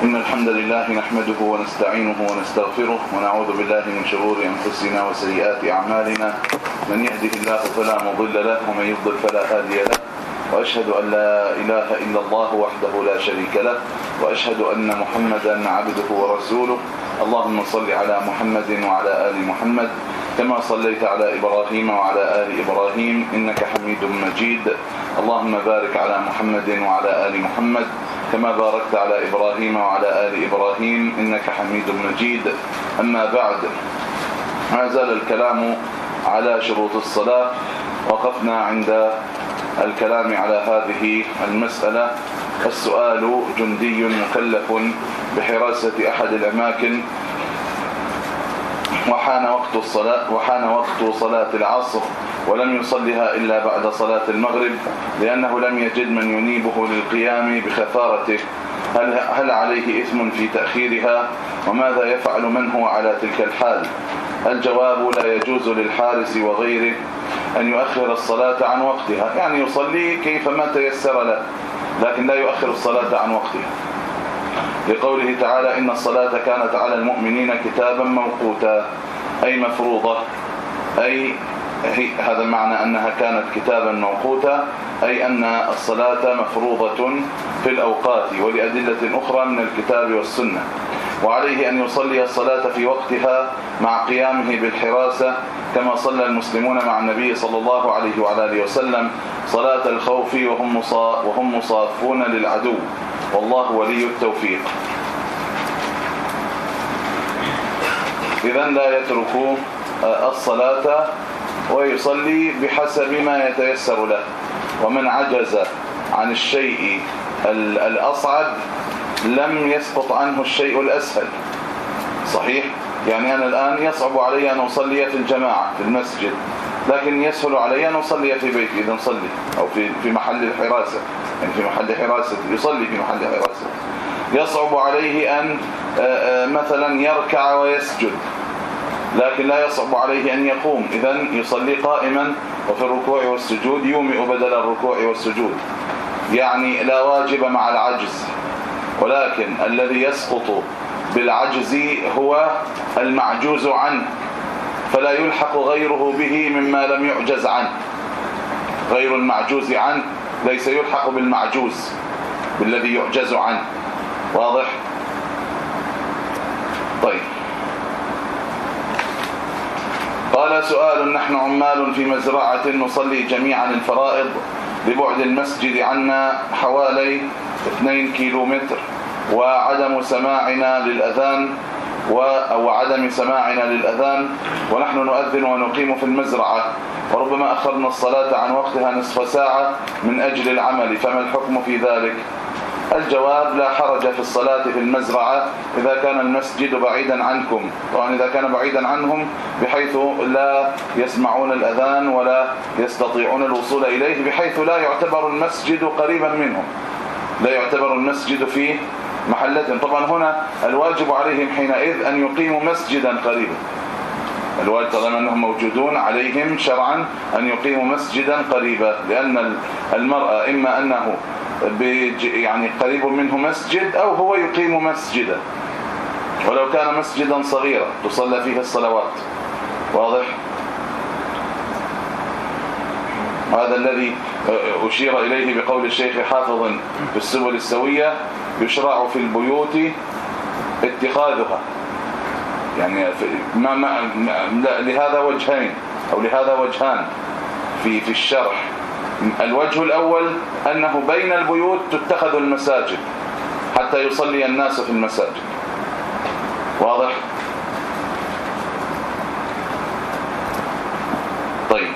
إن الحمد لله نحمده ونستعينه ونستغفره ونعوذ بالله من شرور أنفسنا وسيئات أعمالنا. من يهده الله فلا مضل له ومن يضل فلا هادي له. وأشهد أن لا إله إلا الله وحده لا شريك له. وأشهد أن محمدا عبده ورسوله. اللهم صل على محمد وعلى آل محمد كما صليت على إبراهيم وعلى آل إبراهيم إنك حميد مجيد. اللهم بارك على محمد وعلى آل محمد. كما باركت على إبراهيم وعلى آل إبراهيم إنك حميد مجيد. أما بعد ما زال الكلام على شروط الصلاة وقفنا عند الكلام على هذه المسألة. السؤال جندي مكلف بحراسة أحد الأماكن وحان وقت الصلاة وحان وقت صلاة العصر ولم يصلها إلا بعد صلاة المغرب لأنه لم يجد من ينيبه للقيام بخفارته هل, هل عليه إثم في تأخيرها؟ وماذا يفعل من هو على تلك الحال؟ الجواب لا يجوز للحارس وغيره أن يؤخر الصلاة عن وقتها. يعني يصلي كيفما تيسر له لكن لا يؤخر الصلاة عن وقتها. لقوله تعالى إن الصلاة كانت على المؤمنين كتابا موقوتا أي مفروضة أي هذا معنى أنها كانت كتابا موقوتا أي أن الصلاة مفروضة في الأوقات ولأدلة أخرى من الكتاب والسنة. وعليه أن يصلي الصلاة في وقتها مع قيامه بالحراسة كما صلى المسلمون مع النبي صلى الله عليه وعلى آله وسلم صلاة الخوف وهم وهم مصافون للعدو. والله ولي التوفيق. اذا لا يترك الصلاة ويصلي بحسب ما يتيسر له. ومن عجز عن الشيء الأصعب لم يسقط عنه الشيء الأسهل. صحيح؟ يعني أنا الآن يصعب علي أن أصلي في الجماعة في المسجد. لكن يسهل علي أن أصلي في بيتي إذا نصلي أو في في محل الحراسة يعني في محل حراسة يصلي في محل حراسة. يصعب عليه أن مثلا يركع ويسجد. لكن لا يصعب عليه أن يقوم. إذا يصلي قائما وفي الركوع والسجود يومئ بدل الركوع والسجود. يعني لا واجب مع العجز. ولكن الذي يسقط بالعجز هو المعجوز عنه. فلا يلحق غيره به مما لم يعجز عنه. غير المعجوز عنه ليس يلحق بالمعجوز بالذي يعجز عنه. واضح؟ طيب. قال سؤال نحن عمال في مزرعة نصلي جميعا الفرائض ببعد المسجد عنا حوالي 2 كيلو متر وعدم سماعنا للأذان أو عدم سماعنا للأذان ونحن نؤذن ونقيم في المزرعة وربما أخرنا الصلاة عن وقتها نصف ساعة من أجل العمل فما الحكم في ذلك؟ الجواب لا حرج في الصلاة في المزرعة إذا كان المسجد بعيدا عنكم طبعا إذا كان بعيدا عنهم بحيث لا يسمعون الأذان ولا يستطيعون الوصول إليه بحيث لا يعتبر المسجد قريبا منهم لا يعتبر المسجد في محلة طبعا هنا الواجب عليهم حينئذ أن يقيموا مسجدا قريبا. الواجب طالما أنهم موجودون عليهم شرعا أن يقيموا مسجدا قريبا لأن المرأة إما أنه يعني قريب منه مسجد أو هو يقيم مسجدا. ولو كان مسجدا صغيرا تصلى فيه الصلوات. واضح؟ هذا الذي أشير إليه بقول الشيخ حافظ في السبل السوية. يشرع في البيوت اتخاذها. يعني ما ما لهذا وجهين أو لهذا وجهان في في الشرح. الوجه الأول أنه بين البيوت تتخذ المساجد حتى يصلي الناس في المساجد. واضح طيب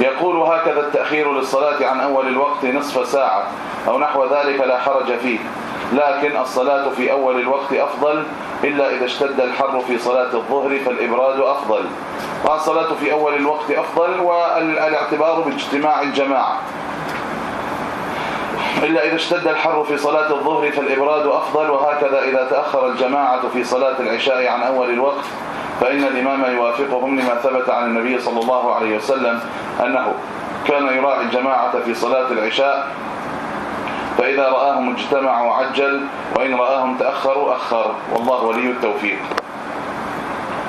يقول هكذا التأخير للصلاة عن أول الوقت نصف ساعة أو نحو ذلك لا حرج فيه. لكن الصلاة في أول الوقت أفضل إلا إذا اشتد الحر في صلاة الظهر فالإبراد أفضل. والصلاة في أول الوقت أفضل والإعتبار باجتماع الجماعة. إلا إذا اشتد الحر في صلاة الظهر فالإبراد أفضل وهكذا إذا تأخر الجماعة في صلاة العشاء عن أول الوقت فإن الإمام يوافقهم لما ثبت عن النبي صلى الله عليه وسلم أنه كان يراعي الجماعة في صلاة العشاء فإذا رآهم اجتمعوا عجل وإن رآهم تأخروا أخر والله ولي التوفيق.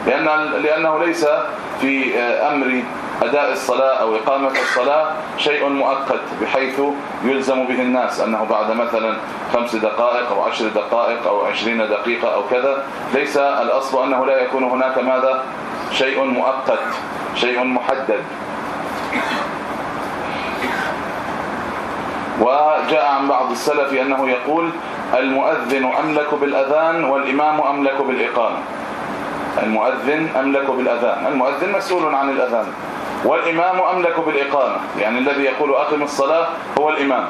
لأن لأنه ليس في أمر أداء الصلاة أو إقامة الصلاة شيء مؤقت بحيث يلزم به الناس. أنه بعد مثلا خمس دقائق أو عشر دقائق أو عشرين دقيقة أو كذا ليس الأصل أنه لا يكون هناك ماذا؟ شيء مؤقت شيء محدد. وجاء عن بعض السلف أنه يقول المؤذن أملك بالأذان والإمام أملك بالإقامة. المؤذن أملك بالأذان. المؤذن مسؤول عن الأذان. والإمام أملك بالإقامة. يعني الذي يقول أقم الصلاة هو الإمام.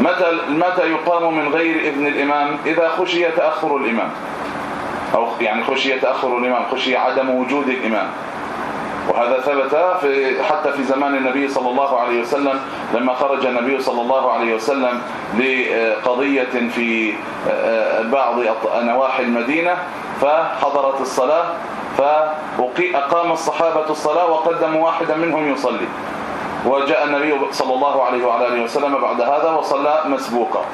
متى متى يقام من غير إذن الإمام؟ إذا خشي تأخر الإمام. أو يعني خشي تأخر الإمام. خشي عدم وجود الإمام. وهذا ثبت في حتى في زمان النبي صلى الله عليه وسلم لما خرج النبي صلى الله عليه وسلم لقضية في بعض نواحي المدينة فحضرت الصلاة فأقام الصحابة الصلاة وقدموا واحدا منهم يصلي. وجاء النبي صلى الله عليه وعلى آله وسلم بعد هذا وصلى مسبوقا.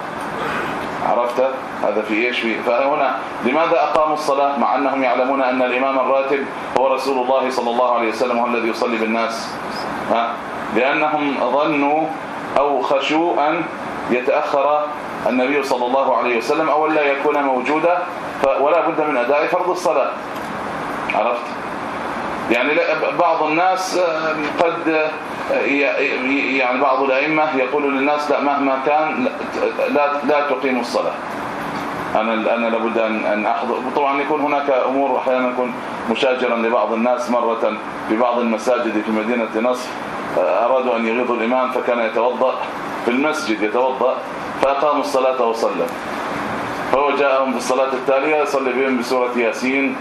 عرفت؟ هذا في إيش؟ في فهنا لماذا أقاموا الصلاة؟ مع أنهم يعلمون أن الإمام الراتب هو رسول الله صلى الله عليه وسلم هو الذي يصلي بالناس. ها؟ لانهم ظنوا أو خشوا أن يتأخر النبي صلى الله عليه وسلم أو لا يكون موجودا ولا بد من أداء فرض الصلاة. عرفت؟ يعني بعض الناس قد يعني بعض الأئمة يقول للناس لا مهما كان لا لا تقيموا الصلاة. أنا أنا لابد ان أن احضر طبعا يكون هناك أمور أحيانا يكون مشاجرا لبعض الناس مرة في بعض المساجد في مدينة نصر. أرادوا أن يغيظوا الإمام فكان يتوضأ في المسجد يتوضأ فأقاموا الصلاة وصلى فهو جاءهم في الصلاة التالية يصلي بهم بسورة ياسين.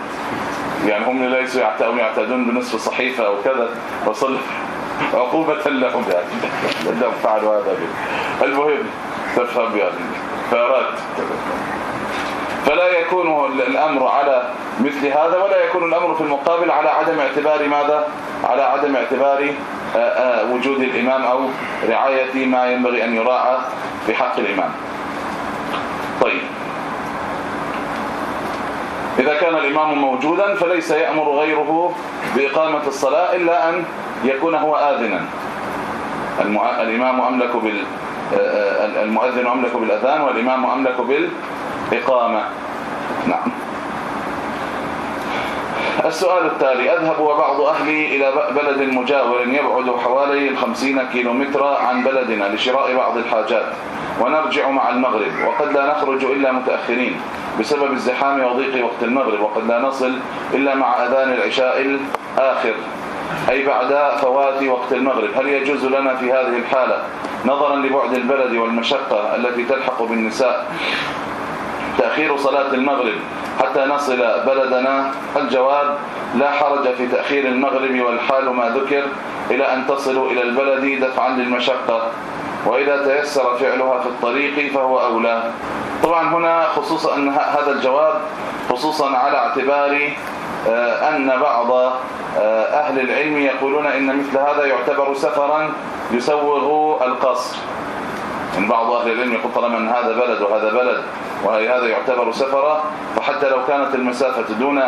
يعني هم ليسوا يعتادون بنصف صحيفة أو كذا. وصلى عقوبة لهم يعني. لهم فعلوا هذا به المهم تفهم يعني. فأراد. فلا يكون الأمر على مثل هذا ولا يكون الأمر في المقابل على عدم اعتبار ماذا؟ على عدم اعتبار وجود الإمام أو رعاية ما ينبغي أن يراعى في حق الإمام. طيب. إذا كان الإمام موجودا فليس يأمر غيره بإقامة الصلاة إلا أن يكون هو آذنا. الإمام أملك بال المؤذن أملك بالأذان والإمام أملك بالإقامة. نعم. السؤال التالي أذهب وبعض أهلي إلى بلد مجاور يبعد حوالي 50 كيلومتر عن بلدنا لشراء بعض الحاجات ونرجع مع المغرب وقد لا نخرج إلا متأخرين بسبب الزحام وضيق وقت المغرب وقد لا نصل إلا مع أذان العشاء الآخر أي بعد فوات وقت المغرب. هل يجوز لنا في هذه الحالة نظرا لبعد البلد والمشقة التي تلحق بالنساء؟ تأخير صلاة المغرب. حتى نصل بلدنا الجواب لا حرج في تأخير المغرب والحال ما ذكر إلى أن تصلوا إلى البلد دفعا للمشقة. وإذا تيسر فعلها في الطريق فهو أولى. طبعا هنا خصوصا أن هذا الجواب خصوصا على اعتبار آه، أن بعض آه، أهل العلم يقولون إن مثل هذا يعتبر سفرا يسوغ القصر. من بعض أهل العلم يقول طالما هذا بلد وهذا بلد وهذا يعتبر سفرا فحتى لو كانت المسافة دون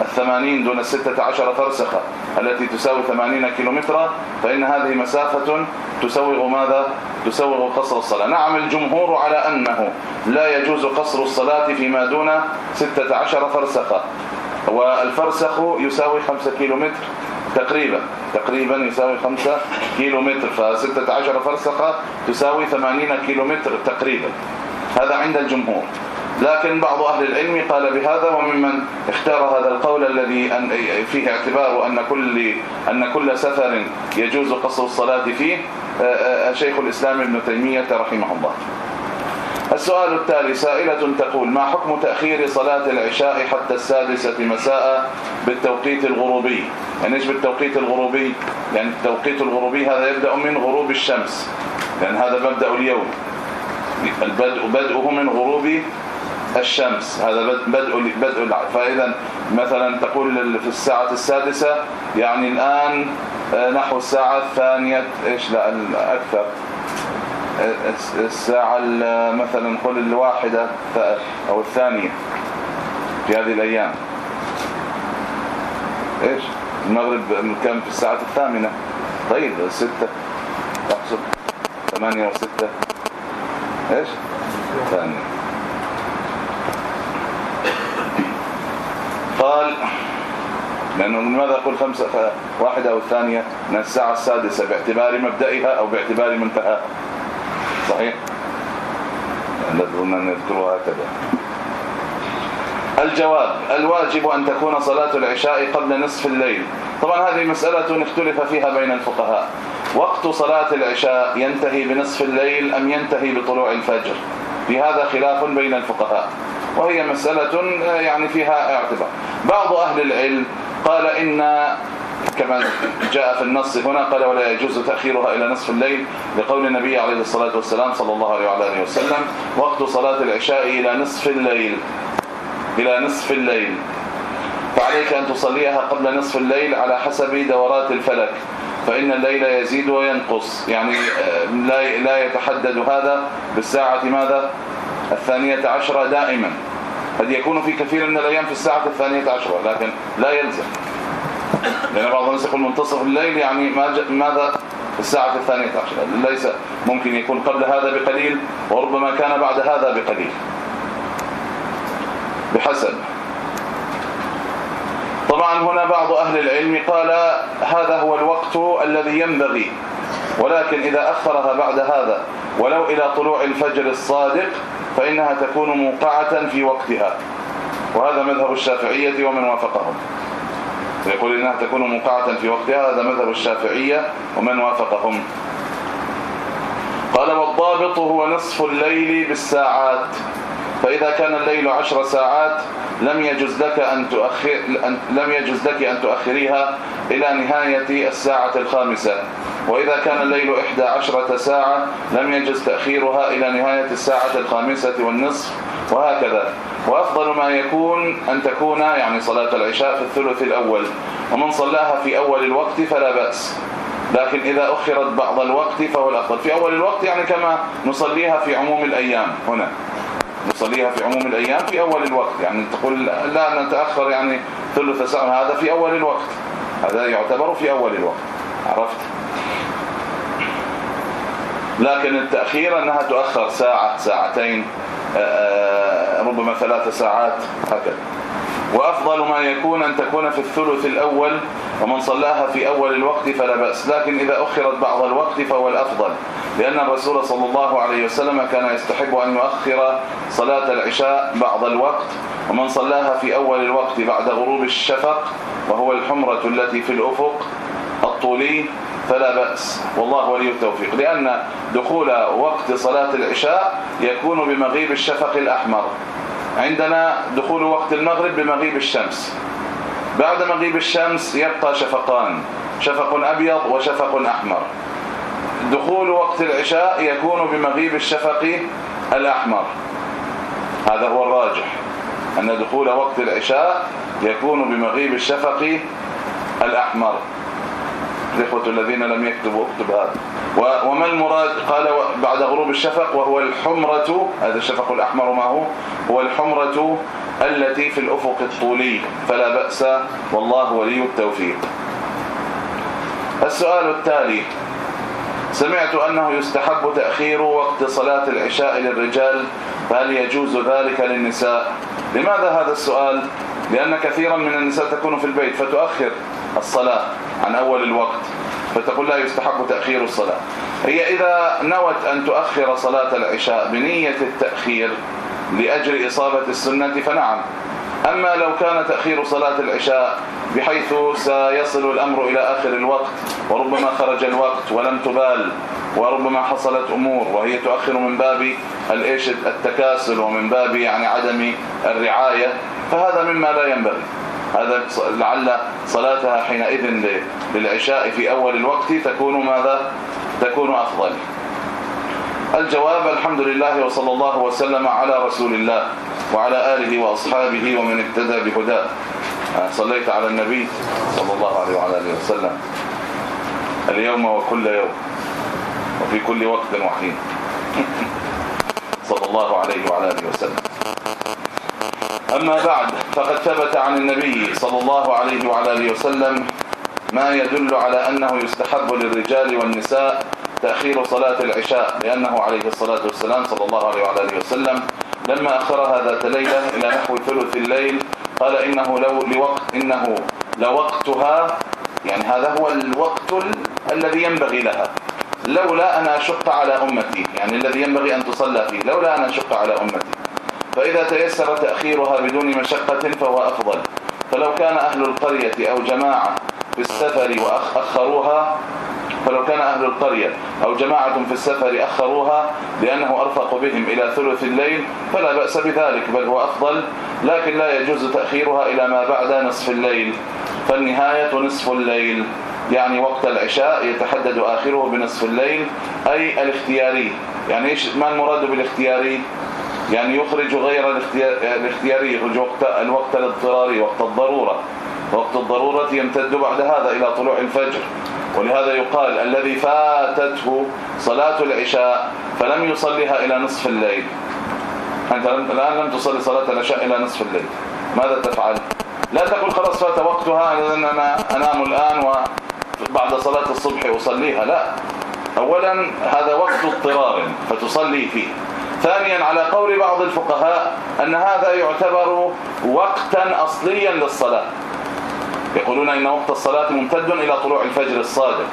الثمانين دون الستة عشر فرسخة التي تساوي ثمانين كيلومترا فإن هذه مسافة تسوغ ماذا؟ تسوغ قصر الصلاة نعم الجمهور على أنه لا يجوز قصر الصلاة فيما دون ستة عشر فرسخة والفرسخ يساوي 5 كيلومتر تقريبا تقريبا يساوي 5 كيلومتر ف16 فرسخة تساوي 80 كيلومتر تقريبا هذا عند الجمهور. لكن بعض أهل العلم قال بهذا وممن اختار هذا القول الذي فيه اعتبار أن كل أن كل سفر يجوز قصر الصلاة فيه آه، آه، شيخ الإسلام ابن تيمية رحمه الله. السؤال التالي سائلة تقول ما حكم تأخير صلاة العشاء حتى السادسة مساء بالتوقيت الغروبي؟ يعني إيش بالتوقيت الغروبي؟ يعني التوقيت الغروبي هذا يبدأ من غروب الشمس. لأن هذا مبدأ اليوم. البدء بدءه من غروب الشمس. هذا بدء بدء فإذا مثلا تقول في الساعة السادسة يعني الآن آه، نحو الساعة الثانية إيش لا أكثر. الساعة مثلا نقول الواحدة أو الثانية في هذه الأيام. إيش؟ المغرب كم في الساعة الثامنة. طيب ستة. تحسب ثمانية وستة. إيش؟ ثانية. قال لأنه لماذا أقول خمسة واحدة أو الثانية؟ من الساعة السادسة باعتبار مبدئها أو باعتبار منتهاها. صحيح؟ لازم نذكرها هكذا. الجواب الواجب أن تكون صلاة العشاء قبل نصف الليل. طبعا هذه مسألة اختلف فيها بين الفقهاء. وقت صلاة العشاء ينتهي بنصف الليل أم ينتهي بطلوع الفجر؟ في هذا خلاف بين الفقهاء وهي مسألة يعني فيها اعتبار. بعض أهل العلم قال إن كما جاء في النص هنا قال ولا يجوز تأخيرها إلى نصف الليل لقول النبي عليه الصلاة والسلام صلى الله عليه وسلم وقت صلاة العشاء إلى نصف الليل. إلى نصف الليل. فعليك أن تصليها قبل نصف الليل على حسب دورات الفلك. فإن الليل يزيد وينقص. يعني آه، لا لا يتحدد هذا بالساعة ماذا؟ الثانية عشرة دائما. قد يكون في كثير من الأيام في الساعة الثانية عشرة لكن لا يلزم. لأن بعض الناس يقول منتصف الليل يعني ماذا؟ في الساعة الثانية عشرة. ليس ممكن يكون قبل هذا بقليل وربما كان بعد هذا بقليل. بحسب. طبعا هنا بعض أهل العلم قال هذا هو الوقت الذي ينبغي ولكن إذا أخرها بعد هذا ولو إلى طلوع الفجر الصادق فإنها تكون موقعة في وقتها. وهذا مذهب الشافعية ومن وافقهم. يقول إنها تكون موقعة في وقتها هذا مذهب الشافعية ومن وافقهم. قال والضابط هو نصف الليل بالساعات. فإذا كان الليل عشر ساعات لم يجوز لك أن تؤخر لم يجوز لك أن تؤخريها إلى نهاية الساعة الخامسة. وإذا كان الليل 11 ساعة لم يجوز تأخيرها إلى نهاية الساعة الخامسة والنصف وهكذا. وأفضل ما يكون أن تكون يعني صلاة العشاء في الثلث الأول. ومن صلاها في أول الوقت فلا بأس. لكن إذا أخرت بعض الوقت فهو الأفضل. في أول الوقت يعني كما نصليها في عموم الأيام هنا. نصليها في عموم الأيام في أول الوقت. يعني تقول لا نتأخر يعني ثلث ساعة هذا في أول الوقت. هذا يعتبر في أول الوقت. عرفت؟ لكن التأخير أنها تؤخر ساعة ساعتين آه، آه، ربما ثلاث ساعات هكذا. وأفضل ما يكون أن تكون في الثلث الأول ومن صلاها في أول الوقت فلا بأس. لكن إذا أخرت بعض الوقت فهو الأفضل. لأن الرسول صلى الله عليه وسلم كان يستحب أن يؤخر صلاة العشاء بعض الوقت ومن صلاها في أول الوقت بعد غروب الشفق وهو الحمرة التي في الأفق الطولي فلا بأس. والله ولي التوفيق. لأن دخول وقت صلاة العشاء يكون بمغيب الشفق الأحمر. عندنا دخول وقت المغرب بمغيب الشمس. بعد مغيب الشمس يبقى شفقان شفق أبيض وشفق أحمر. دخول وقت العشاء يكون بمغيب الشفق الأحمر. هذا هو الراجح أن دخول وقت العشاء يكون بمغيب الشفق الأحمر. الإخوة الذين لم يكتبوا اكتب هذا. وما المراد؟ قال بعد غروب الشفق وهو الحمرة هذا الشفق الأحمر ما هو؟ هو الحمرة التي في الأفق الطولي فلا بأس والله ولي التوفيق. السؤال التالي سمعت أنه يستحب تأخير وقت صلاة العشاء للرجال فهل يجوز ذلك للنساء؟ لماذا هذا السؤال؟ لأن كثيرا من النساء تكون في البيت فتؤخر الصلاة عن أول الوقت فتقول لا يستحب تأخير الصلاة. هي إذا نوت أن تؤخر صلاة العشاء بنية التأخير لأجل إصابة السنة فنعم. أما لو كان تأخير صلاة العشاء بحيث سيصل الأمر إلى آخر الوقت وربما خرج الوقت ولم تبال وربما حصلت أمور وهي تؤخر من باب الإيش؟ التكاسل ومن باب يعني عدم الرعاية. فهذا مما لا ينبغي. هذا لعل صلاتها حينئذ للعشاء في أول الوقت تكون ماذا؟ تكون أفضل. الجواب الحمد لله وصلى الله وسلم على رسول الله وعلى آله وأصحابه ومن اهتدى بهداه. صليت على النبي صلى الله عليه وعلى آله وسلم. اليوم وكل يوم وفي كل وقت وحين. صلى الله عليه وعلى آله وسلم. أما بعد فقد ثبت عن النبي صلى الله عليه وعلى آله وسلم ما يدل على أنه يستحب للرجال والنساء تأخير صلاة العشاء لأنه عليه الصلاة والسلام صلى الله عليه وعلى آله وسلم لما أخرها ذات ليلة إلى نحو ثلث الليل قال إنه لو لوقت إنه لوقتها يعني هذا هو الوقت الذي ينبغي لها. لولا أن أشق على أمتي يعني الذي ينبغي أن تصلى فيه. لولا أن أشق على أمتي. فإذا تيسر تأخيرها بدون مشقة فهو أفضل. فلو كان أهل القرية أو جماعة في السفر وأخروها فلو كان أهل القرية أو جماعة في السفر أخروها لأنه أرفق بهم إلى ثلث الليل فلا بأس بذلك بل هو أفضل لكن لا يجوز تأخيرها إلى ما بعد نصف الليل. فالنهاية نصف الليل يعني وقت العشاء يتحدد آخره بنصف الليل أي الاختياري. يعني إيش ما المراد بالاختياري؟ يعني يخرج غير الاختياري يخرج وقت الوقت الاضطراري وقت الضرورة. وقت الضرورة يمتد بعد هذا إلى طلوع الفجر. ولهذا يقال الذي فاتته صلاة العشاء فلم يصليها إلى نصف الليل. أنت الآن لم تصلي صلاة العشاء إلى نصف الليل. ماذا تفعل؟ لا تقول خلاص فات وقتها أنا أنام الآن وبعد صلاة الصبح أصليها. لا. اولا هذا وقت اضطرار فتصلي فيه. ثانيا على قول بعض الفقهاء أن هذا يعتبر وقتا أصليا للصلاة. يقولون إن وقت الصلاة ممتد إلى طلوع الفجر الصادق.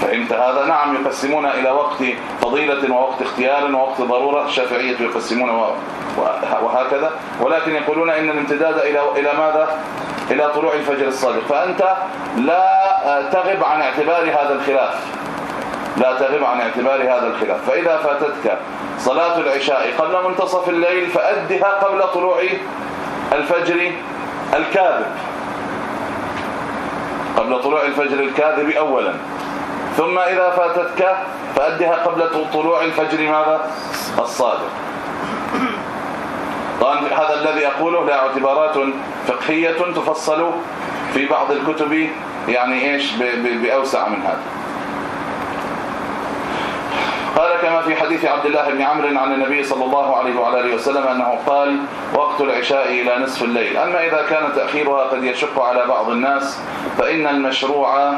فهمت هذا نعم يقسمون إلى وقت فضيلة ووقت اختيار ووقت ضرورة الشافعية يقسمون وهكذا. ولكن يقولون إن الامتداد إلى إلى ماذا؟ إلى طلوع الفجر الصادق. فأنت لا تغب عن اعتبار هذا الخلاف. لا تغب عن اعتبار هذا الخلاف. فإذا فاتتك صلاة العشاء قبل منتصف الليل فأدها قبل طلوع الفجر الكاذب. قبل طلوع الفجر الكاذب اولا. ثم إذا فاتتك فأدها قبل طلوع الفجر ماذا؟ الصادق. طبعا هذا الذي أقوله له اعتبارات فقهية تفصل في بعض الكتب يعني إيش؟ بأوسع من هذا. قال كما في حديث عبد الله بن عمرو عن النبي صلى الله عليه وعلى آله وسلم أنه قال وقت العشاء إلى نصف الليل. أما إذا كان تأخيرها قد يشق على بعض الناس فإن المشروع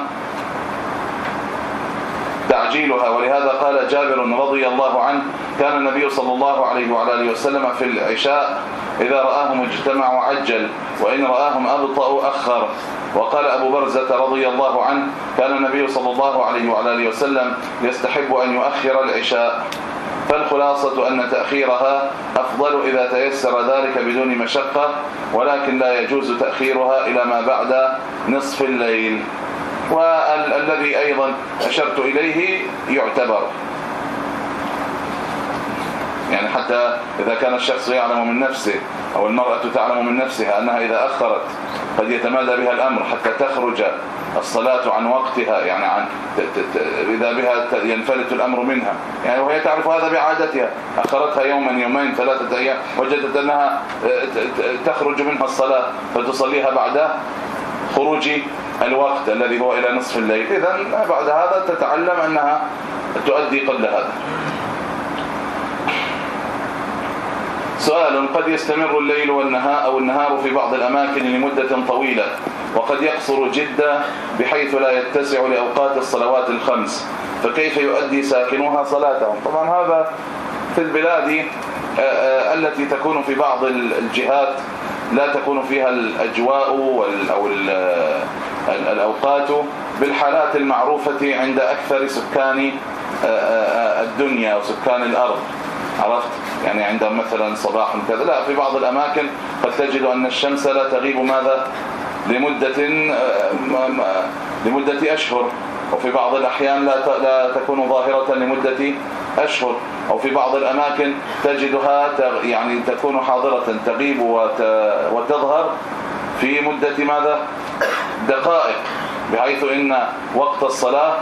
تعجيلها ولهذا قال جابر رضي الله عنه كان النبي صلى الله عليه وعلى آله وسلم في العشاء إذا رآهم اجتمعوا عجل وإن رآهم أبطأوا أخر. وقال أبو برزة رضي الله عنه كان النبي صلى الله عليه وعلى آله وسلم يستحب أن يؤخر العشاء. فالخلاصة أن تأخيرها أفضل إذا تيسر ذلك بدون مشقة ولكن لا يجوز تأخيرها إلى ما بعد نصف الليل. والذي أيضا أشرت إليه يعتبر. يعني حتى إذا كان الشخص يعلم من نفسه أو المرأة تعلم من نفسها أنها إذا أخرت قد يتمادى بها الأمر حتى تخرج الصلاة عن وقتها يعني عن إذا بها ينفلت الأمر منها. يعني وهي تعرف هذا بعادتها. أخرتها يوما يومين ثلاثة أيام وجدت أنها تخرج منها الصلاة فتصليها بعد خروج الوقت الذي هو إلى نصف الليل. إذا بعد هذا تتعلم أنها تؤدي قبل هذا. سؤال قد يستمر الليل والنهار أو النهار في بعض الأماكن لمدة طويلة وقد يقصر جدا بحيث لا يتسع لأوقات الصلوات الخمس فكيف يؤدي ساكنوها صلاتهم؟ طبعا هذا في البلاد آه، آه، التي تكون في بعض الجهات لا تكون فيها الأجواء أو الأوقات بالحالات المعروفة عند أكثر سكان آه، الدنيا وسكان الأرض. عرفت؟ يعني عند مثلا صباح كذا. لا في بعض الأماكن قد تجد أن الشمس لا تغيب. ماذا؟ لمدة لمدة أشهر. وفي بعض الأحيان لا لا تكون ظاهرة لمدة أشهر. أو في بعض الأماكن تجدها يعني تكون حاضرة تغيب وتظهر في مدة ماذا؟ دقائق بحيث إن وقت الصلاة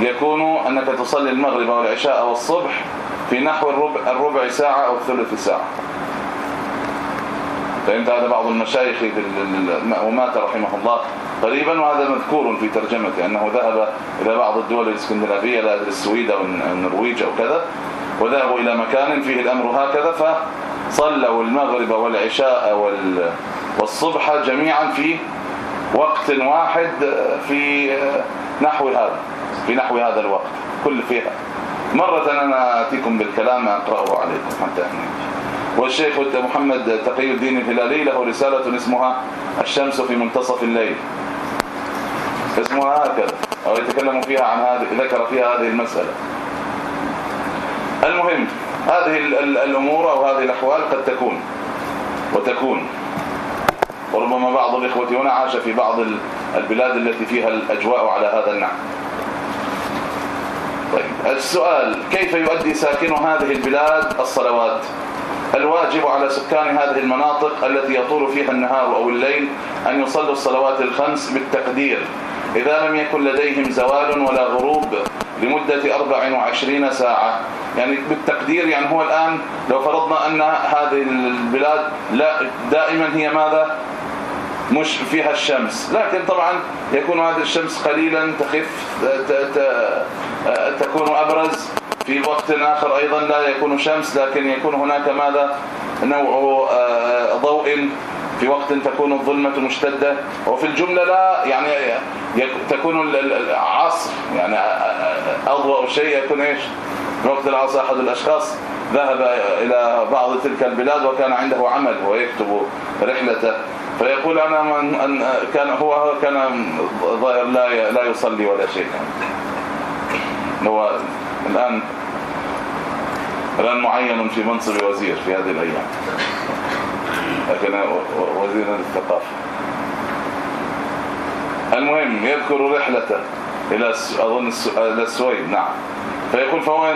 يكون أنك تصلي المغرب والعشاء والصبح في نحو الربع, الربع ساعة أو ثلث ساعة. فهمت؟ هذا بعض المشايخ ومات رحمه الله قريبا وهذا مذكور في ترجمته أنه ذهب إلى بعض الدول الإسكندنافية لا السويد أو النرويج أو كذا وذهبوا إلى مكان فيه الأمر هكذا فصلوا المغرب والعشاء والصبح جميعا في وقت واحد في نحو هذا في نحو هذا الوقت كل فيها. مرة أنا أتيكم بالكلام أقرأه عليكم حتى أهنيك والشيخ محمد تقي الدين الهلالي له رسالة اسمها الشمس في منتصف الليل. اسمها هكذا أو يتكلم فيها عن هذه ذكر فيها هذه المسألة. المهم هذه الأمور أو هذه الأحوال قد تكون وتكون. وربما بعض الإخوة هنا عاش في بعض البلاد التي فيها الأجواء على هذا النحو. طيب السؤال كيف يؤدي ساكن هذه البلاد الصلوات؟ الواجب على سكان هذه المناطق التي يطول فيها النهار أو الليل أن يصلوا الصلوات الخمس بالتقدير. إذا لم يكن لديهم زوال ولا غروب لمدة 24 ساعة. يعني بالتقدير يعني هو الآن لو فرضنا أن هذه البلاد لا دائما هي ماذا؟ مش فيها الشمس. لكن طبعا يكون هذه الشمس قليلا تخف تكون أبرز. في وقت آخر أيضا لا يكون شمس لكن يكون هناك ماذا؟ نوع آه، ضوء. في وقت تكون الظلمة مشتدة. وفي الجملة لا يعني تكون العصر يعني أضوأ شيء يكون إيش؟ في وقت العصر أحد الأشخاص ذهب إلى بعض تلك البلاد وكان عنده عمل ويكتب رحلته. فيقول أنا من كان هو كان ظاهر لا لا يصلي ولا شيء. هو الآن الآن معين في منصب وزير في هذه الأيام. لكن وزير الثقافة. المهم يذكر رحلته إلى أظن إلى السويد. نعم. فيقول فهو.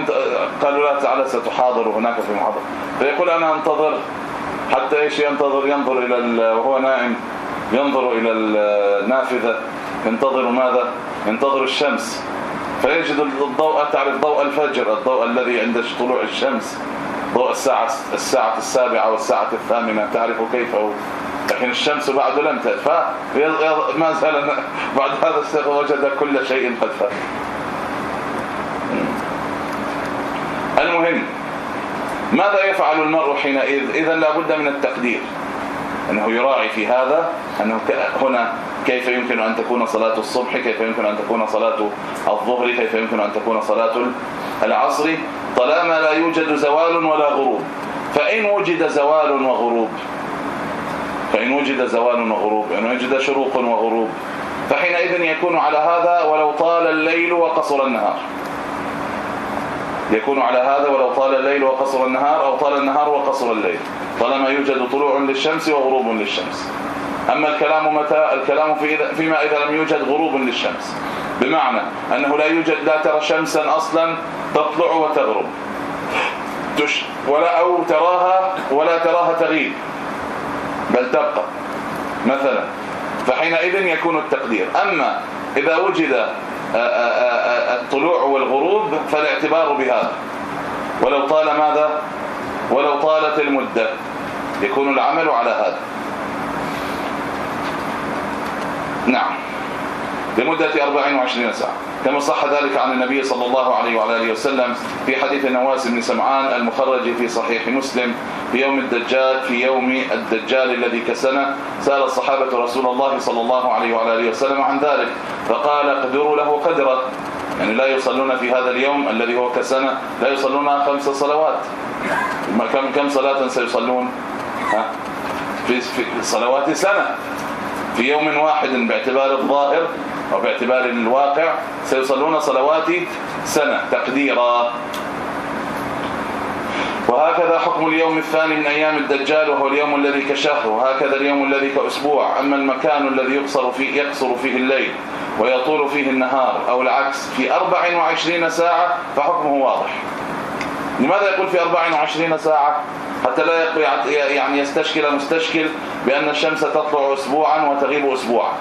قالوا لا تعالى ستحاضر هناك في محاضرة. فيقول أنا أنتظر حتى إيش ينتظر؟ ينظر إلى ال... وهو نائم. ينظر إلى النافذة. ينتظر ماذا؟ ينتظر الشمس. فيجد الضوء تعرف ضوء الفجر؟ الضوء الذي عند طلوع الشمس. ضوء الساعة الساعة السابعة والساعة الثامنة. تعرف كيف؟ هو لكن الشمس بعد لم تأتي. فما زال بعد هذا وجد كل شيء قد فات. المهم ماذا يفعل المرء حينئذ؟ إذا لابد من التقدير. أنه يراعي في هذا أنه هنا كيف يمكن أن تكون صلاة الصبح كيف يمكن أن تكون صلاة الظهر كيف يمكن أن تكون صلاة العصر. طالما لا يوجد زوال ولا غروب. فإن وجد زوال وغروب فإن وجد زوال وغروب يعني وجد شروق وغروب فحينئذ يكون على هذا ولو طال الليل وقصر النهار. يكون على هذا ولو طال الليل وقصر النهار أو طال النهار وقصر الليل. طالما يوجد طلوع للشمس وغروب للشمس. أما الكلام متى الكلام في فيما إذا لم يوجد غروب للشمس. بمعنى أنه لا يوجد لا ترى شمسا أصلا تطلع وتغرب. ولا أو تراها ولا تراها تغيب. بل تبقى. مثلا فحينئذ يكون التقدير. أما إذا وجد الطلوع والغروب فالاعتبار بهذا. ولو طال ماذا؟ ولو طالت المدة. يكون العمل على هذا. نعم. لمدة 24 ساعة. كما صح ذلك عن النبي صلى الله عليه وعلى آله وسلم في حديث النواس بن سمعان المخرج في صحيح مسلم في يوم الدجال في يوم الدجال الذي كسنه سأل الصحابة رسول الله صلى الله عليه وعلى آله وسلم عن ذلك فقال اقدروا له قدرا. يعني لا يصلون في هذا اليوم الذي هو كسنه لا يصلون خمس صلوات. كم كم صلاة سيصلون؟ ها؟ في صلوات سنه في يوم واحد باعتبار الظاهر أو باعتبار الواقع سيصلون صلوات سنة تقديرا. وهكذا حكم اليوم الثاني من أيام الدجال وهو اليوم الذي كشهر وهكذا اليوم الذي كأسبوع. أما المكان الذي يقصر فيه يقصر فيه الليل ويطول فيه النهار أو العكس في 24 ساعة فحكمه واضح. لماذا يقول في 24 ساعة؟ حتى لا يعني يستشكل مستشكل بأن الشمس تطلع أسبوعا وتغيب أسبوعا.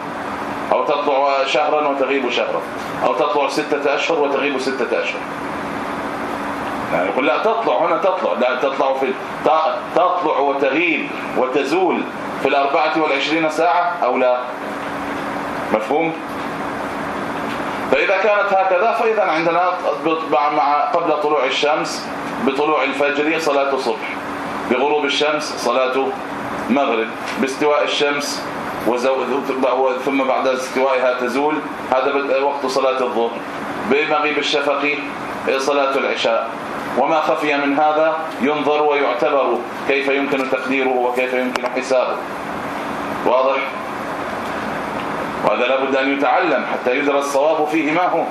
أو تطلع شهرا وتغيب شهرا أو تطلع ستة أشهر وتغيب ستة أشهر. يعني يقول لا تطلع هنا تطلع. لا تطلع في تطلع وتغيب وتزول في الأربعة والعشرين ساعة أو لا؟ مفهوم؟ فإذا كانت هكذا فإذا عندنا مع قبل طلوع الشمس بطلوع الفجر صلاة الصبح بغروب الشمس صلاة مغرب باستواء الشمس ثم بعد استوائها تزول هذا وقت صلاة الظهر. بمغيب الشفق صلاة العشاء. وما خفي من هذا ينظر ويعتبر كيف يمكن تقديره وكيف يمكن حسابه. واضح؟ وهذا لابد أن يتعلم حتى يدرى الصواب فيه ما هو.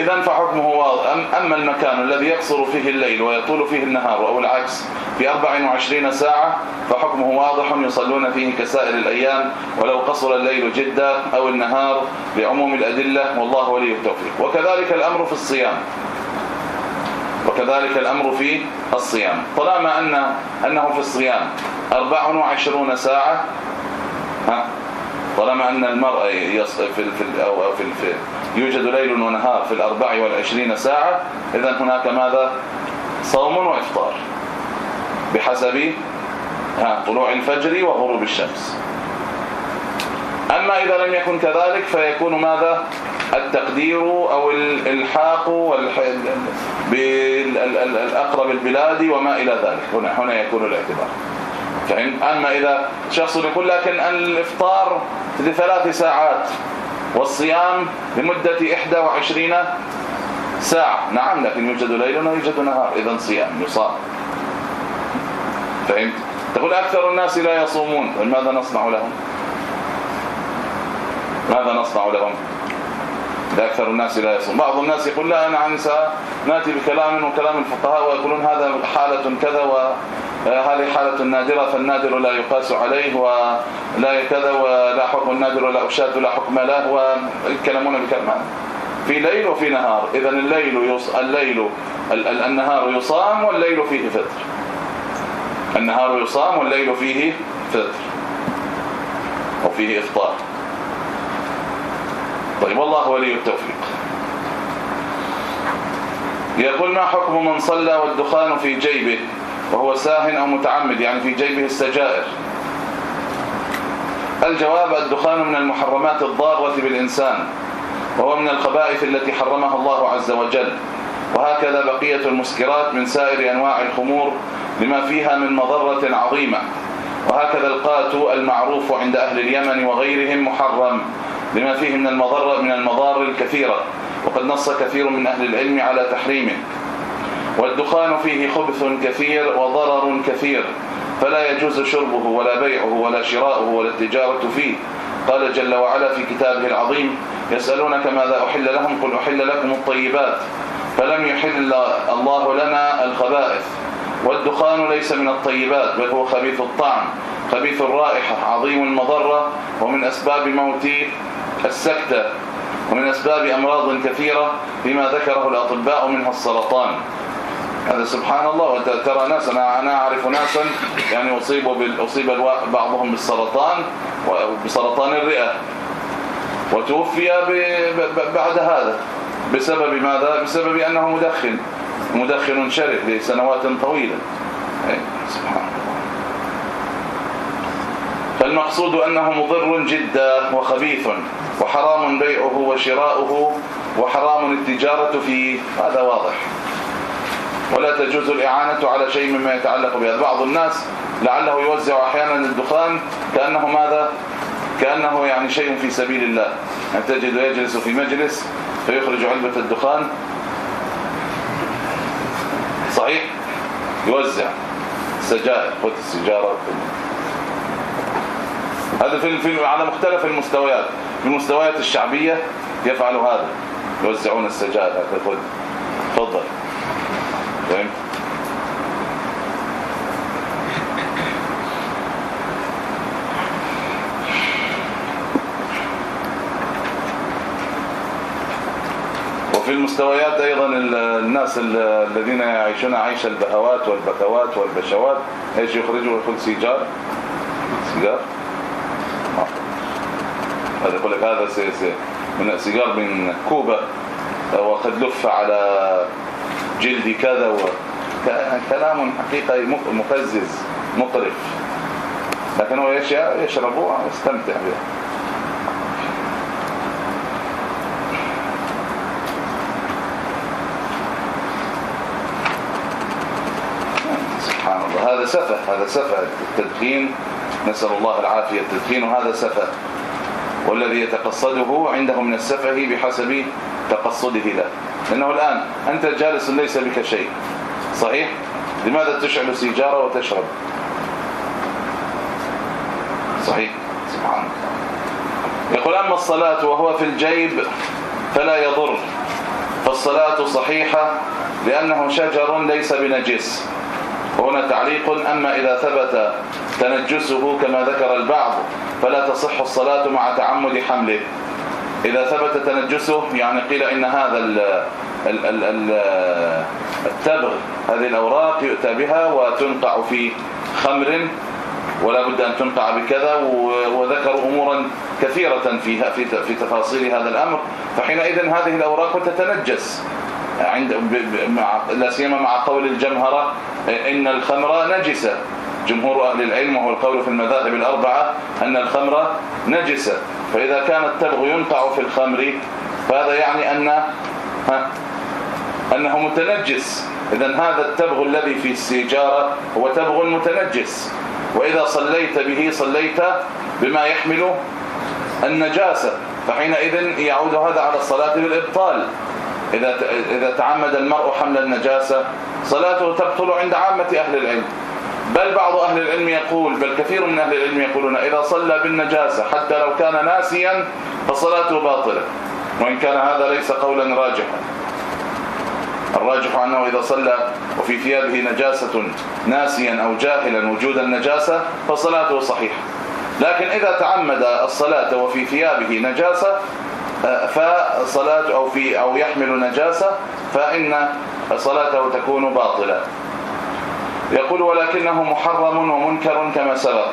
اذا فحكمه واضح. أما المكان الذي يقصر فيه الليل ويطول فيه النهار أو العكس في 24 ساعة فحكمه واضح يصلون فيه كسائر الأيام ولو قصر الليل جدا أو النهار لعموم الأدلة والله ولي التوفيق. وكذلك الأمر في الصيام. وكذلك الأمر في الصيام. طالما أن أنه في الصيام 24 ساعة ها؟ طالما أن المرء في في أو في, يوجد ليل ونهار في الأربع والعشرين ساعة. إذا هناك ماذا؟ صوم وإفطار بحسب طلوع الفجر وغروب الشمس. أما إذا لم يكن كذلك فيكون ماذا؟ التقدير أو الإلحاق بالاقرب البلاد وما إلى ذلك. هنا هنا يكون الاعتبار. فهم اما إذا شخص يقول لكن الإفطار لثلاث ساعات والصيام لمدة 21 ساعة. نعم لكن يوجد ليل ويوجد نهار اذا صيام يصام. فهمت تقول أكثر الناس لا يصومون ماذا نصنع لهم؟ ماذا نصنع لهم؟ أكثر الناس لا يصوم. بعض الناس يقول لا أنا عن نأتي بكلام وكلام الفقهاء ويقولون هذا حالة كذا وهذه حالة نادرة فالنادر لا يقاس عليه ولا كذا ولا حكم النادر ولا أشاد ولا حكم له ويتكلمون بكلام في ليل وفي نهار. اذا الليل يص... الليل النهار يصام والليل فيه فطر. النهار يصام والليل فيه فطر. وفيه إفطار. طيب والله ولي التوفيق. يقول ما حكم من صلى والدخان في جيبه؟ وهو ساهن أو متعمد يعني في جيبه السجائر. الجواب الدخان من المحرمات الضارة بالإنسان وهو من الخبائث التي حرمها الله عز وجل. وهكذا بقية المسكرات من سائر أنواع الخمور لما فيها من مضرة عظيمة. وهكذا القات المعروف عند أهل اليمن وغيرهم محرم لما فيه من المضر من المضار الكثيرة. وقد نص كثير من أهل العلم على تحريمه. والدخان فيه خبث كثير وضرر كثير فلا يجوز شربه ولا بيعه ولا شراؤه ولا التجارة فيه. قال جل وعلا في كتابه العظيم يسألونك ماذا أحل لهم؟ قل أحل لكم الطيبات فلم يحل الله لنا الخبائث. والدخان ليس من الطيبات بل هو خبيث الطعم خبيث الرائحة عظيم المضرة ومن أسباب موت السكتة ومن أسباب أمراض كثيرة بما ذكره الأطباء منها السرطان. هذا سبحان الله ترى ناس أنا أنا أعرف ناسا يعني أصيبوا أصيب بعضهم بالسرطان وبسرطان الرئة وتوفي بعد هذا. بسبب ماذا؟ بسبب أنه مدخن مدخن شرف لسنوات طويلة. سبحان الله. فالمقصود أنه مضر جدا وخبيث وحرام بيعه وشراؤه وحرام التجارة فيه. هذا واضح. ولا تجوز الإعانة على شيء مما يتعلق بهذا بعض الناس لعله يوزع أحيانا الدخان كأنه ماذا؟ كأنه يعني شيء في سبيل الله. يعني تجد يجلس في مجلس فيخرج علبة الدخان. صحيح؟ يوزع سجائر خذ السيجاره هذا في على مختلف المستويات. في المستويات الشعبية يفعل هذا. يوزعون السجائر خذ تفضل. فهمت وفي المستويات أيضا الناس الذين يعيشون عيش البهوات والبكوات والبشوات إيش يخرجوا يقول سيجار. سيجار. هذا يقول لك هذا من سيجار من كوبا وقد لف على جلد كذا كلام حقيقة مقزز مقرف لكن هو يشربه ويستمتع به. سبحان الله. هذا سفه هذا سفه التدخين. نسأل الله العافية التدخين. هذا سفه. والذي يتقصده عنده من السفه بحسب تقصده له. لأنه الآن أنت جالس ليس بك شيء. صحيح؟ لماذا تشعل سيجارة وتشرب؟ صحيح. سبحان الله. يقول أما الصلاة وهو في الجيب فلا يضر. فالصلاة صحيحة لأنه شجر ليس بنجس. وهنا تعليق أما إذا ثبت تنجسه كما ذكر البعض فلا تصح الصلاة مع تعمد حمله. إذا ثبت تنجسه يعني قيل إن هذا ال ال ال ال التبغ هذه الأوراق يؤتى بها وتنقع في خمر ولا بد أن تنقع بكذا وذكروا أمورا كثيرة فيها في في تفاصيل هذا الأمر. فحينئذ هذه الأوراق تتنجس. عند مع لا سيما مع قول الجمهرة إن الخمر نجسة جمهور أهل العلم وهو القول في المذاهب الأربعة أن الخمر نجسة فإذا كان التبغ ينقع في الخمر فهذا يعني أن ها أنه متنجس. إذا هذا التبغ الذي في السيجارة هو تبغ متنجس. وإذا صليت به صليت بما يحمل النجاسة. فحينئذ يعود هذا على الصلاة بالإبطال إذا إذا تعمد المرء حمل النجاسة صلاته تبطل عند عامة أهل العلم. بل بعض أهل العلم يقول بل كثير من أهل العلم يقولون إذا صلى بالنجاسة حتى لو كان ناسيا فصلاته باطلة وإن كان هذا ليس قولا راجحا. الراجح أنه إذا صلى وفي ثيابه نجاسة ناسيا أو جاهلا وجود النجاسة فصلاته صحيحة. لكن إذا تعمد الصلاة وفي ثيابه نجاسة فصلاة أو في أو يحمل نجاسة فإن صلاته تكون باطلة. يقول ولكنه محرم ومنكر كما سبق.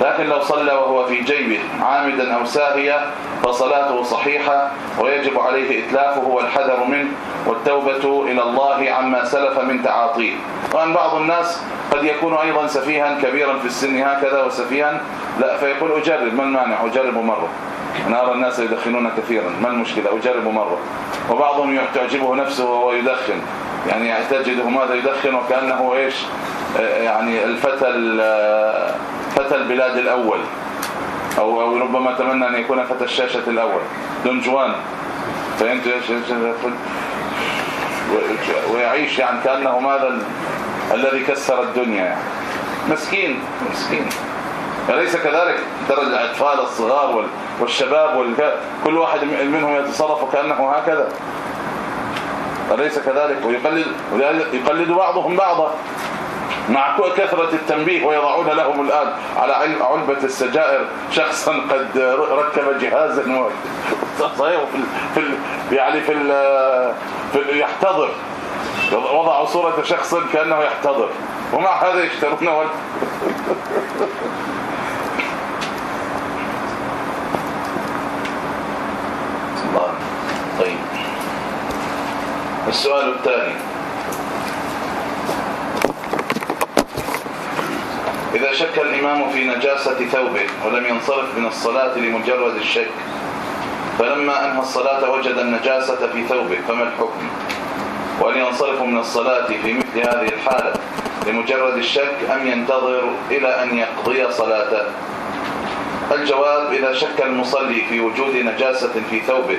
لكن لو صلى وهو في جيبه عامدا أو ساهيا فصلاته صحيحة ويجب عليه إتلافه والحذر منه والتوبة إلى الله عما سلف من تعاطيه. وأن بعض الناس قد يكون أيضا سفيها كبيرا في السن هكذا وسفيها لا فيقول أجرب. ما المانع؟ أجرب مرة. أنا أرى الناس يدخنون كثيرا. ما المشكلة؟ أجرب مرة. وبعضهم تعجبه نفسه وهو يدخن. يعني تجده ماذا يدخن؟ وكأنه إيش؟ يعني الفتى فتى البلاد الأول. أو, أو ربما تمنى أن يكون فتى الشاشة الأول. دون جوان. فأنت ويعيش يعني كأنه ماذا الذي كسر الدنيا يعني. مسكين مسكين. أليس كذلك؟ درجة الأطفال الصغار والشباب. كل واحد منهم يتصرف كأنه هكذا. أليس كذلك؟ ويقلد يقلد بعضهم بعضا. مع كثرة التنبيه ويضعون لهم الآن على علبة السجائر شخصا قد ركب جهازا صحيح في ال يعني في في يحتضر. وضعوا صورة شخص كأنه يحتضر. ومع هذا يشترون. الله طيب. السؤال الثاني. إذا شك الإمام في نجاسة ثوبه ولم ينصرف من الصلاة لمجرد الشك فلما أنهى الصلاة وجد النجاسة في ثوبه فما الحكم؟ وأن ينصرف من الصلاة في مثل هذه الحالة لمجرد الشك أم ينتظر إلى أن يقضي صلاته؟ الجواب إذا شك المصلي في وجود نجاسة في ثوبه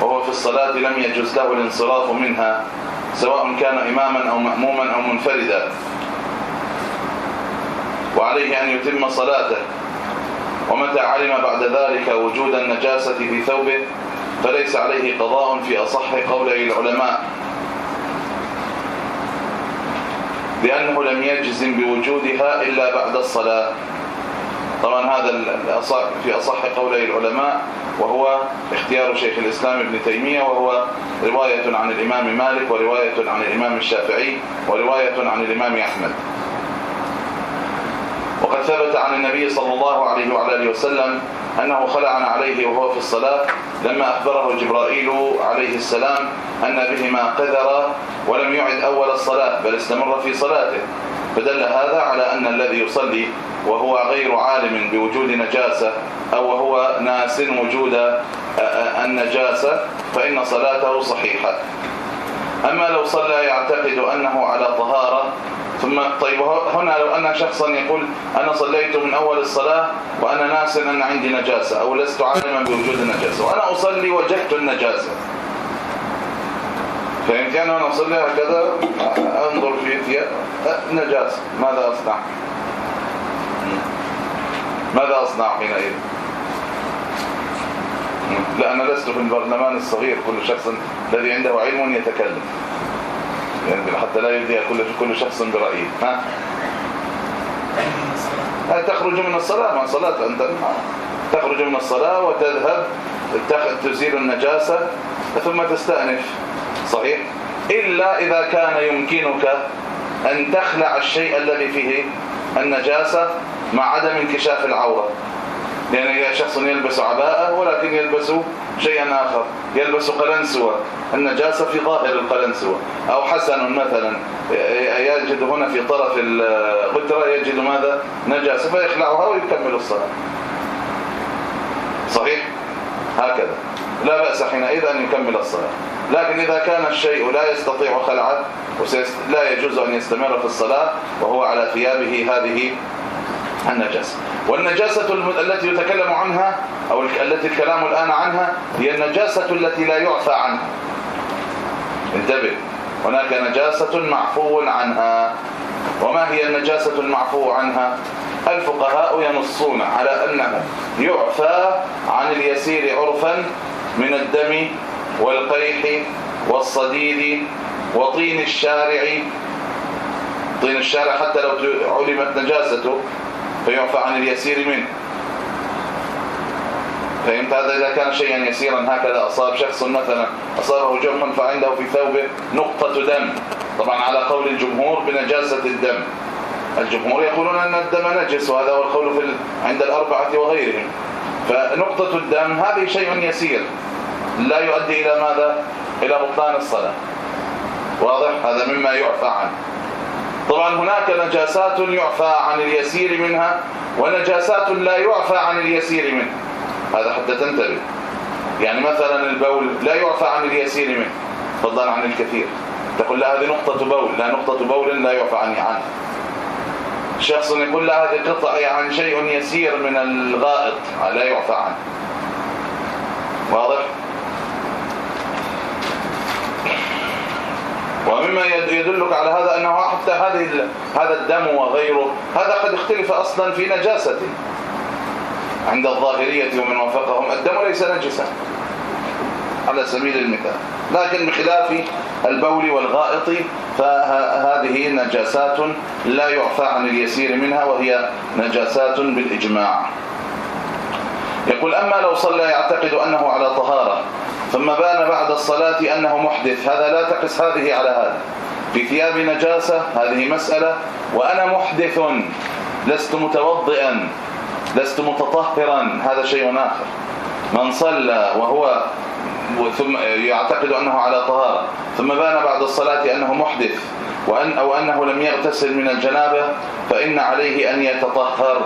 وهو في الصلاة لم يجوز له الانصراف منها سواء كان إماما أو مأموما أو منفردا وعليه أن يتم صلاته. ومتى علم بعد ذلك وجود النجاسة في ثوبه فليس عليه قضاء في أصح قولي العلماء. لأنه لم يجزم بوجودها إلا بعد الصلاة. طبعا هذا في أصح قولي العلماء وهو اختيار شيخ الإسلام ابن تيمية وهو رواية عن الإمام مالك ورواية عن الإمام الشافعي ورواية عن الإمام أحمد. وقد ثبت عن النبي صلى الله عليه وعلى آله وسلم أنه خلع عليه وهو في الصلاة لما أخبره جبرائيل عليه السلام أن بهما قذر ولم يعد أول الصلاة بل استمر في صلاته. فدل هذا على أن الذي يصلي وهو غير عالم بوجود نجاسة أو هو ناس وجود النجاسة فإن صلاته صحيحة. أما لو صلى يعتقد أنه على طهارة ثم طيب هنا لو أن شخصا يقول أنا صليت من أول الصلاة وأنا ناس أن عندي نجاسة أو لست عالما بوجود النجاسة وأنا أصلي وجدت النجاسة. فهمت يعني أنا أصلي هكذا أنظر في ثياب نجاسة. ماذا أصنع؟ ماذا أصنع حينئذ؟ لا أنا لست في البرلمان الصغير كل شخص الذي عنده علم يتكلم. حتى لا يبدي كل كل شخص برأيه ها؟ تخرج من الصلاة؟ ما صلاة أنت. تخرج من الصلاة وتذهب تزيل النجاسة ثم تستأنف. صحيح؟ إلا إذا كان يمكنك أن تخلع الشيء الذي فيه النجاسة مع عدم انكشاف العورة. لأن شخص يلبس عباءة ولكن يلبس شيئا آخر يلبس قلنسوة النجاسة في ظاهر القلنسوة أو حسن مثلا يجد هنا في طرف القدرة يجد ماذا؟ نجاسة فيخلعها ويكمل الصلاة. صحيح؟ هكذا. لا بأس حينئذ أن يكمل الصلاة. لكن إذا كان الشيء لا يستطيع خلعه لا يجوز أن يستمر في الصلاة وهو على ثيابه هذه النجاسة. والنجاسة التي يتكلم عنها أو التي الكلام الآن عنها هي النجاسة التي لا يعفى عنها. انتبه. هناك نجاسة معفو عنها. وما هي النجاسة المعفو عنها؟ الفقهاء ينصون على أنه يعفى عن اليسير عرفا من الدم والقيح والصديد وطين الشارع. طين الشارع حتى لو علمت نجاسته فيعفى عن اليسير منه. فهمت هذا إذا كان شيئا يسيرا هكذا أصاب شخص مثلا أصابه جرح فعنده في ثوبه نقطة دم. طبعا على قول الجمهور بنجاسة الدم. الجمهور يقولون أن الدم نجس وهذا هو القول في عند الأربعة وغيرهم. فنقطة الدم هذه شيء يسير. لا يؤدي إلى ماذا؟ إلى بطلان الصلاة. واضح؟ هذا مما يعفى عنه. طبعا هناك نجاسات يعفى عن اليسير منها ونجاسات لا يعفى عن اليسير منها هذا حتى تنتبه. يعني مثلا البول لا يعفى عن اليسير منه. فضلا عن الكثير. تقول لا هذه نقطة بول. لا نقطة بول لا يعفى عني عنه شخص يقول لا هذه قطع يعني شيء يسير من الغائط. لا يعفى عنه. واضح؟ ومما يدلك على هذا أنه حتى هذه هذا الدم وغيره هذا قد اختلف أصلا في نجاسته. عند الظاهرية ومن وافقهم الدم ليس نجسا. على سبيل المثال. لكن بخلاف البول والغائط فهذه نجاسات لا يعفى عن اليسير منها وهي نجاسات بالإجماع. يقول أما لو صلى يعتقد أنه على طهارة ثم بان بعد الصلاة أنه محدث. هذا لا تقس هذه على هذا. في ثياب نجاسة هذه مسألة. وأنا محدث. لست متوضئا. لست متطهرا. هذا شيء آخر. من صلى وهو ثم يعتقد أنه على طهارة. ثم بان بعد الصلاة أنه محدث. وأن أو أنه لم يغتسل من الجنابة فإن عليه أن يتطهر.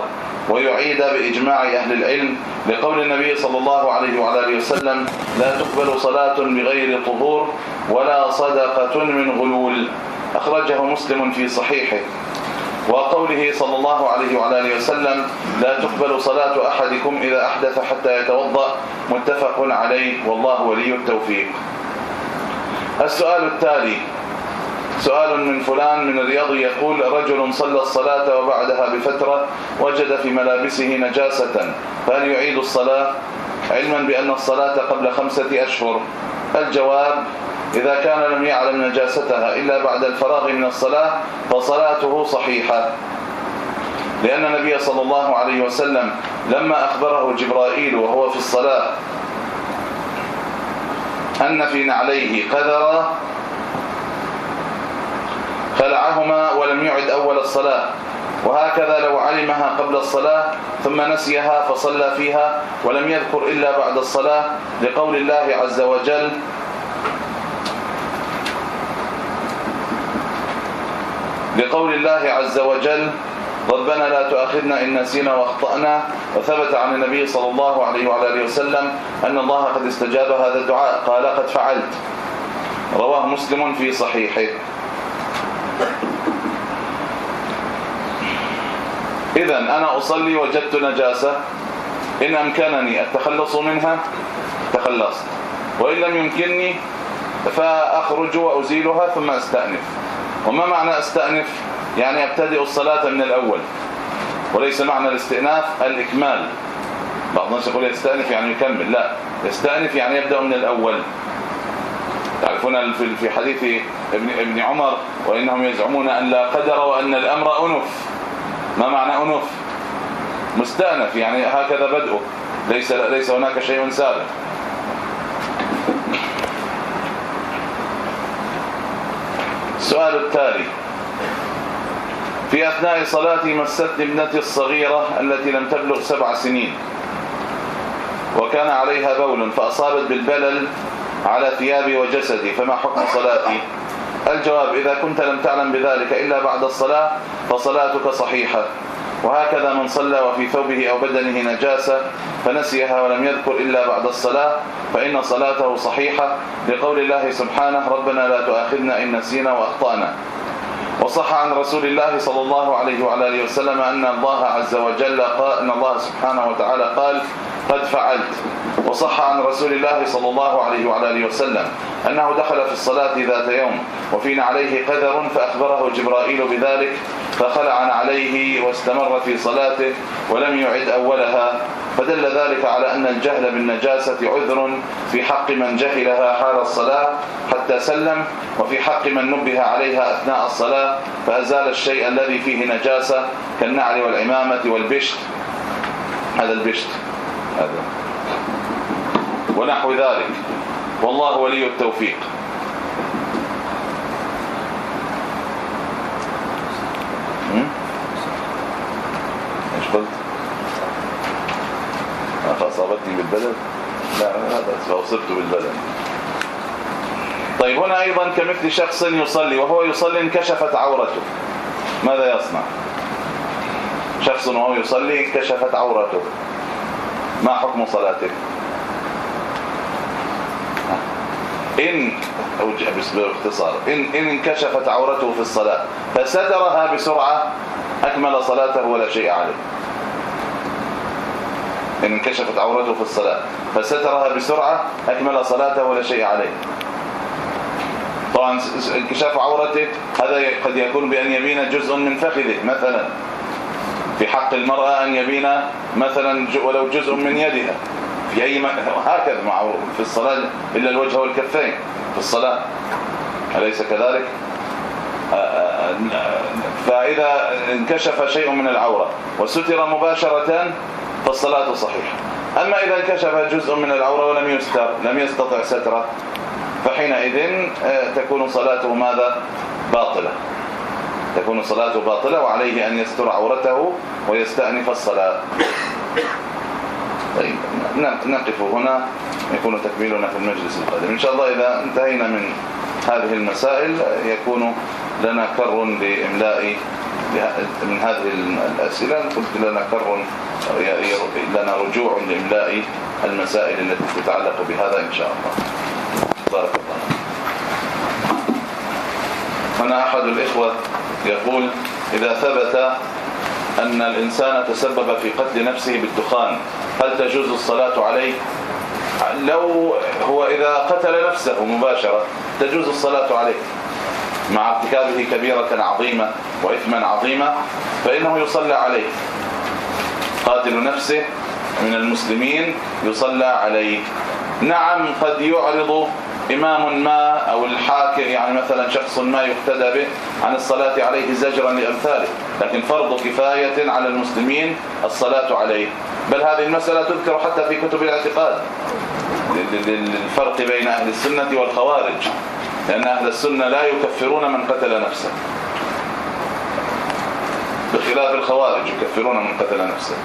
ويعيد بإجماع أهل العلم لقول النبي صلى الله عليه وعلى آله وسلم لا تقبل صلاة بغير طهور ولا صدقة من غلول. أخرجه مسلم في صحيحه. وقوله صلى الله عليه وعلى آله وسلم لا تقبل صلاة أحدكم إذا أحدث حتى يتوضأ. متفق عليه. والله ولي التوفيق. السؤال التالي. سؤال من فلان من الرياض يقول رجل صلى الصلاة وبعدها بفترة وجد في ملابسه نجاسة فهل يعيد الصلاة؟ علما بأن الصلاة قبل خمسة أشهر. الجواب إذا كان لم يعلم نجاستها إلا بعد الفراغ من الصلاة فصلاته صحيحة. لأن النبي صلى الله عليه وسلم لما أخبره جبرائيل وهو في الصلاة أن في نعليه قذرا خلعهما ولم يعد أول الصلاة. وهكذا لو علمها قبل الصلاة ثم نسيها فصلى فيها ولم يذكر إلا بعد الصلاة لقول الله عز وجل لقول الله عز وجل ربنا لا تؤاخذنا إن نسينا وأخطأنا. وثبت عن النبي صلى الله عليه وعلى آله وسلم أن الله قد استجاب هذا الدعاء. قال قد فعلت. رواه مسلم في صحيحه. اذا أنا أصلي وجدت نجاسة. إن أمكنني. التخلص منها؟ تخلصت. وإن لم يمكنني فأخرج وأزيلها ثم أستأنف. وما معنى أستأنف؟ يعني أبتدئ الصلاة من الأول. وليس معنى الاستئناف الإكمال. بعض الناس يقول يستأنف يعني يكمل. لا. يستأنف يعني يبدأ من الأول. تعرفون في حديث ابن ابن عمر وإنهم يزعمون أن لا قدر وأن الأمر أنف. ما معنى انف مستأنف يعني هكذا بدءه. ليس ليس هناك شيء سابق. السؤال التالي. في أثناء صلاتي مستني ابنتي الصغيرة التي لم تبلغ سبع سنين وكان عليها بول فأصابت بالبلل على ثيابي وجسدي فما حكم صلاتي؟ الجواب إذا كنت لم تعلم بذلك إلا بعد الصلاة فصلاتك صحيحة. وهكذا من صلى وفي ثوبه أو بدنه نجاسة فنسيها ولم يذكر إلا بعد الصلاة فإن صلاته صحيحة. لقول الله سبحانه ربنا لا تؤاخذنا إن نسينا وأخطأنا. وصح عن رسول الله صلى الله عليه وعلى آله وسلم أن الله عز وجل قال أن الله سبحانه وتعالى قال قد فعلت. وصح عن رسول الله صلى الله عليه وعلى آله وسلم أنه دخل في الصلاة ذات يوم وفينا عليه قدر فأخبره جبرائيل بذلك فخلع عليه واستمر في صلاته ولم يعد أولها فدل ذلك على أن الجهل بالنجاسة عذر في حق من جهلها حال الصلاة حتى سلم وفي حق من نبه عليها أثناء الصلاة فأزال الشيء الذي فيه نجاسة كالنعل والعمامة والبشت. هذا البشت. هذا. ونحو ذلك. والله ولي التوفيق. إيش قلت؟ فاصابتني بالبلد؟ لا بس فاصبت بالبلد. طيب هنا أيضا كمثل شخص يصلي وهو يصلي انكشفت عورته. ماذا يصنع؟ شخص وهو يصلي انكشفت عورته. ما حكم صلاته إن أوجه باختصار. إن, إن انكشفت عورته في الصلاة فسترها بسرعة أكمل صلاته ولا شيء عليه. إن انكشفت عورته في الصلاة فسترها بسرعة أكمل صلاته ولا شيء عليه. طبعا انكشاف عورته هذا قد يكون بأن يبين جزء من فخذه مثلا. في حق المرأة أن يبين مثلا ولو جزء من يدها. في أي هكذا معروف في الصلاة إلا الوجه والكفين. في الصلاة. أليس كذلك؟ آه، آه، آه، فإذا انكشف شيء من العورة وستر مباشرة فالصلاة صحيحة. أما إذا انكشف جزء من العورة ولم يستر لم يستطع ستره فحينئذ تكون صلاته ماذا؟ باطلة. تكون صلاته باطلة وعليه أن يستر عورته ويستأنف الصلاة. طيب نقف هنا. يكون تكميلنا في المجلس القادم. إن شاء الله إذا انتهينا من هذه المسائل يكون لنا كر لإملاء من هذه الأسئلة. قلت لنا كر لنا رجوع لإملاء المسائل التي تتعلق بهذا إن شاء الله. بارك الله هنا أحد الإخوة يقول إذا ثبت أن الإنسان تسبب في قتل نفسه بالدخان هل تجوز الصلاة عليه؟ لو هو إذا قتل نفسه مباشرة تجوز الصلاة عليه. مع ارتكابه كبيرة عظيمة وإثما عظيما فإنه يصلى عليه. قاتل نفسه من المسلمين يصلى عليه. نعم قد يعرض إمام ما أو الحاكم يعني مثلا شخص ما يقتدى به عن الصلاة عليه زجرا لأمثاله. لكن فرض كفاية على المسلمين الصلاة عليه. بل هذه المسألة تذكر حتى في كتب الاعتقاد للفرق بين أهل السنة والخوارج. لأن أهل السنة لا يكفرون من قتل نفسه. بخلاف الخوارج يكفرون من قتل نفسه.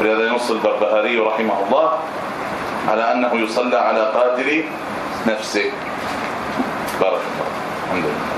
ولهذا ينص البربهاري رحمه الله على أنه يصلى على قاتل نفسه بارك الله الحمد لله.